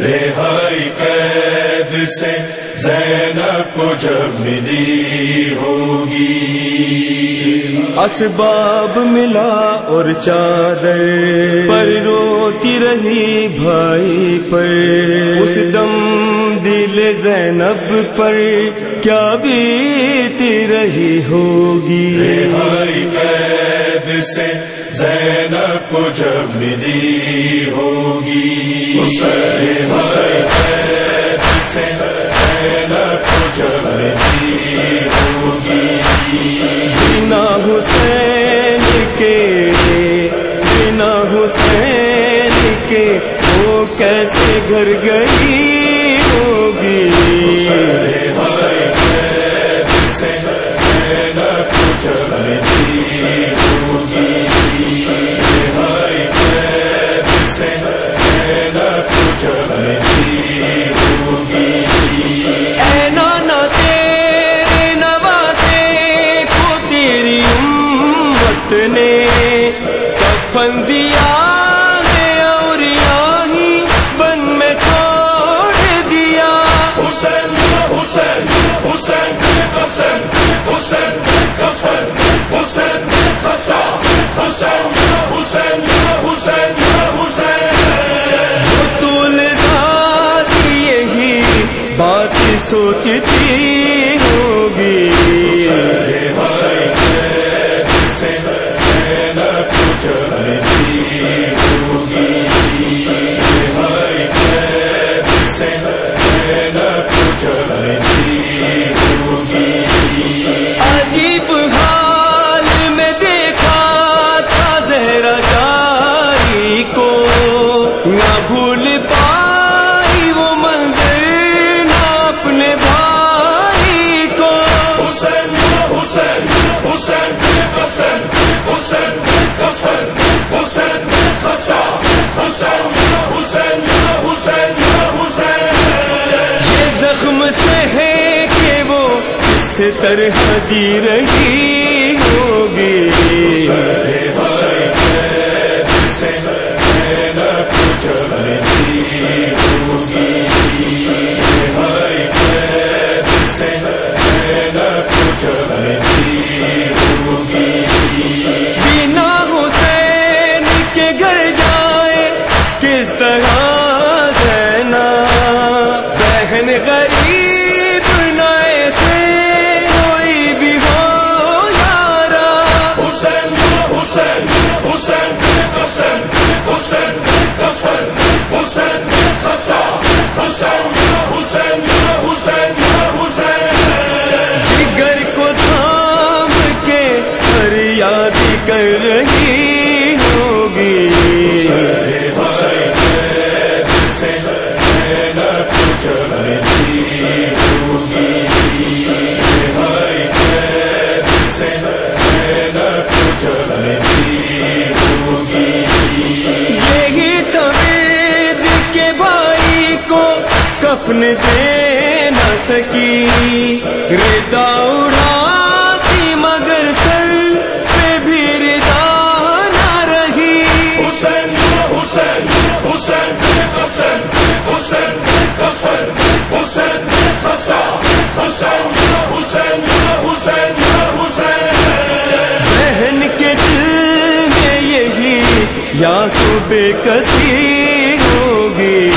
رہائی قید سے زینب کو جب ملی ہوگی۔ اسباب ملا اور چادر پر روتی رہی بھائی پر۔ اس دم دل زینب پر کیا بیتی رہی ہوگی۔ رہائی قید سے زینب کو جب ملی ہوگی۔ حسین حسین سے زینب کو جب ملی ہوگی۔ بنا حسین کے بنا حسین کے وہ کیسے گھر گئی ہوگی؟ حسین حسین سے زینب کو جب ملی نے کفن دیا ہے اور یہی بن میں چھوڑ دیا حسین حسین حسین حسین حسین حسین حسین خسا حسین حسین حسین حسین طول ذات یہی بات سوچتی ہوگی زینب یہ زخم سے ہے کہ وہ اس طرح جی رہی ہوگی۔ کفن دے نہ سکی ردا اڑاتی مگر سر پہ بھی ردا نہ رہی حسین حسین حسین حسین حسین حسین حسین حسین حسین حسین حسین بہن کے دل میں یہی یا صبح کسی گی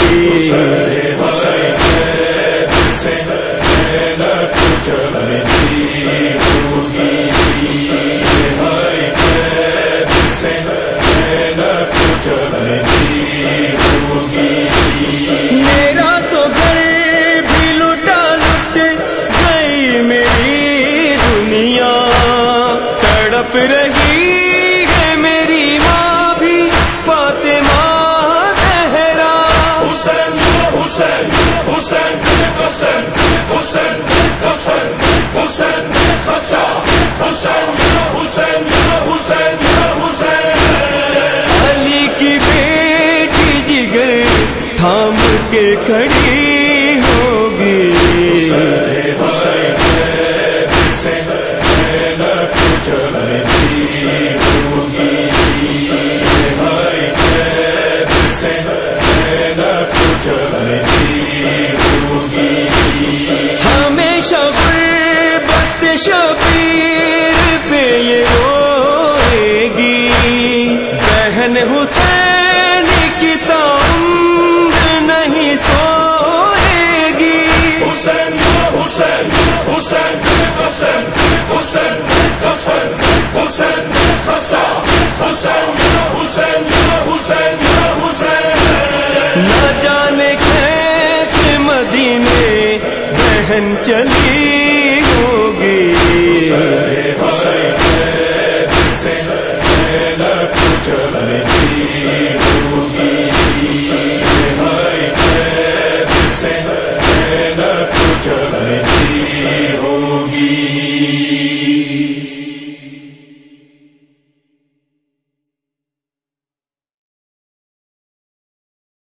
سے حسین حسین حسین حسین حسین حسین خسا حسین حسین حسین حسین علی کی بیٹی جگر تھام کے کھڑی ہوگی حسین جب حسین حسین حسین حسین حسین حسین حسین حسین حسین حسین حسین نہ جانے کیسے مدینے بہن چلی ہوگی